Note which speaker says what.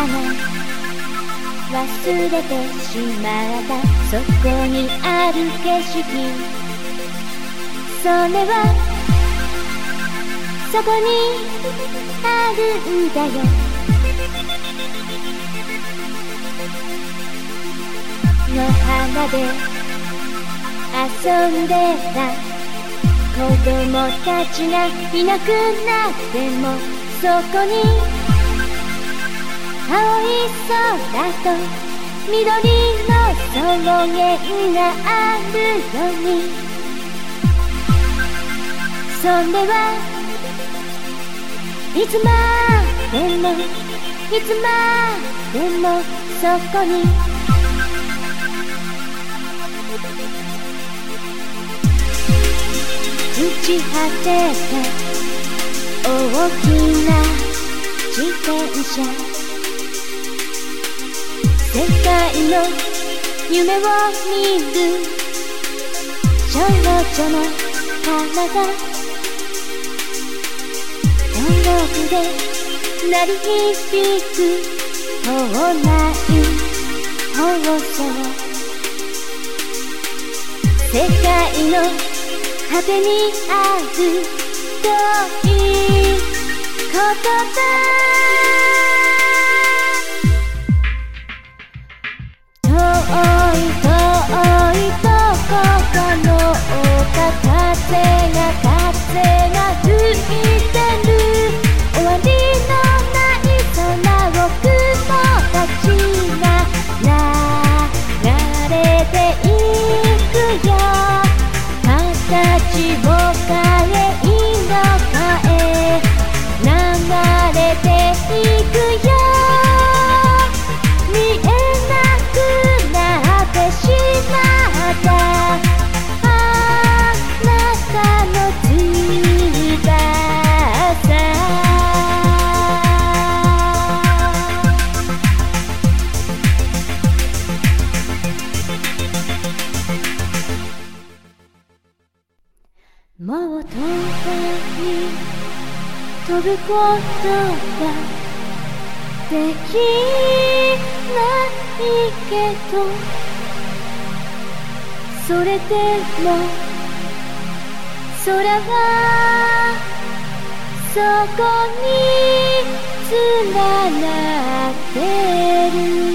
Speaker 1: かな忘れてしまったそこにある景色それはそこにあるんだよ。野原で遊んでた。子供たちがいなくなってもそこに青い空と緑の草原があるように。それはいつまでもいつまでもそこに。朽ち果てた大きな自転車。世界の夢を見る少女の体音楽で鳴り響く校内放送世界の果てにある遠い言葉もう遠くに飛ぶことができないけどそれでも空はそこに連なってる。